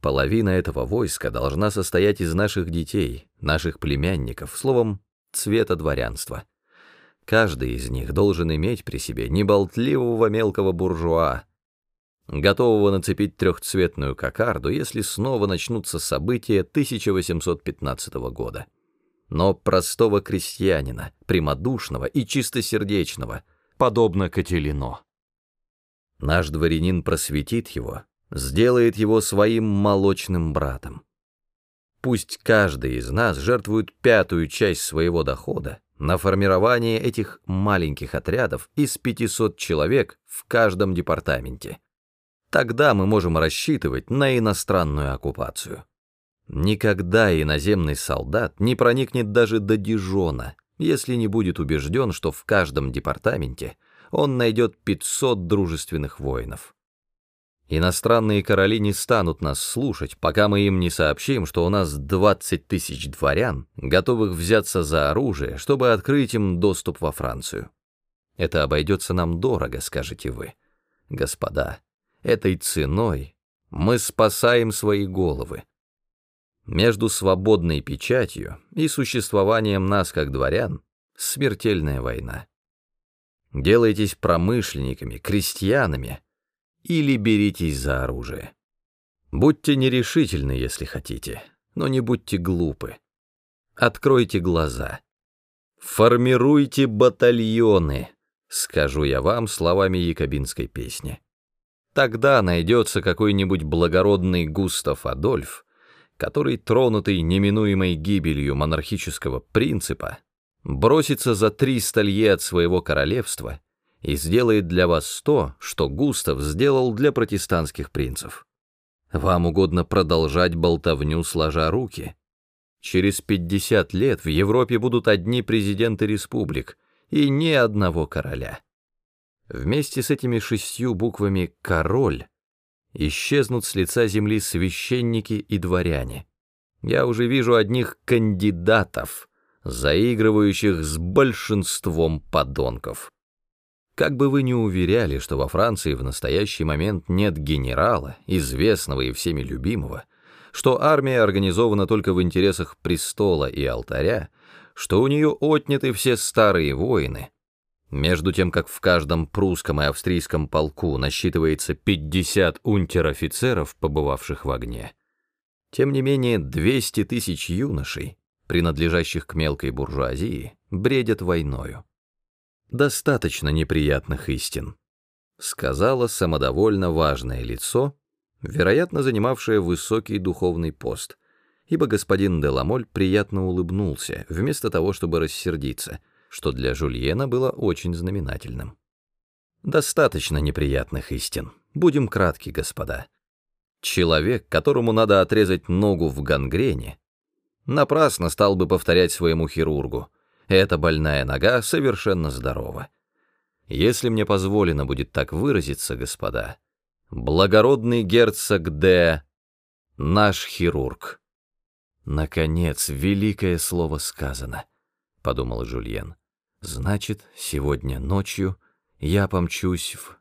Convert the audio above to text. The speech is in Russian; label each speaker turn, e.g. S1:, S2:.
S1: Половина этого войска должна состоять из наших детей, наших племянников, словом, цвета дворянства. Каждый из них должен иметь при себе неболтливого мелкого буржуа, готового нацепить трехцветную кокарду, если снова начнутся события 1815 года. Но простого крестьянина, прямодушного и чистосердечного, подобно Кателино. Наш дворянин просветит его, сделает его своим молочным братом. Пусть каждый из нас жертвует пятую часть своего дохода на формирование этих маленьких отрядов из 500 человек в каждом департаменте. Тогда мы можем рассчитывать на иностранную оккупацию. Никогда иноземный солдат не проникнет даже до Дижона, если не будет убежден, что в каждом департаменте он найдет 500 дружественных воинов. Иностранные короли не станут нас слушать, пока мы им не сообщим, что у нас 20 тысяч дворян, готовых взяться за оружие, чтобы открыть им доступ во Францию. Это обойдется нам дорого, скажете вы. Господа, этой ценой мы спасаем свои головы. Между свободной печатью и существованием нас как дворян смертельная война. Делайтесь промышленниками, крестьянами или беритесь за оружие. Будьте нерешительны, если хотите, но не будьте глупы. Откройте глаза. Формируйте батальоны, скажу я вам словами якобинской песни. Тогда найдется какой-нибудь благородный Густав Адольф, который, тронутый неминуемой гибелью монархического принципа, бросится за три столье от своего королевства и сделает для вас то, что Густав сделал для протестантских принцев. Вам угодно продолжать болтовню, сложа руки. Через 50 лет в Европе будут одни президенты республик и ни одного короля. Вместе с этими шестью буквами «король» исчезнут с лица земли священники и дворяне. Я уже вижу одних кандидатов — заигрывающих с большинством подонков. Как бы вы ни уверяли, что во Франции в настоящий момент нет генерала, известного и всеми любимого, что армия организована только в интересах престола и алтаря, что у нее отняты все старые воины, между тем как в каждом прусском и австрийском полку насчитывается 50 унтер-офицеров, побывавших в огне, тем не менее 200 тысяч юношей, принадлежащих к мелкой буржуазии, бредят войною. Достаточно неприятных истин, сказала самодовольно важное лицо, вероятно, занимавшее высокий духовный пост, ибо господин Деламоль приятно улыбнулся, вместо того, чтобы рассердиться, что для Жульена было очень знаменательным. Достаточно неприятных истин. Будем кратки, господа. Человек, которому надо отрезать ногу в гангрене, Напрасно стал бы повторять своему хирургу. Эта больная нога совершенно здорова. Если мне позволено будет так выразиться, господа, благородный герцог Д. наш хирург. Наконец, великое слово сказано, — подумал Жульен. Значит, сегодня ночью я помчусь в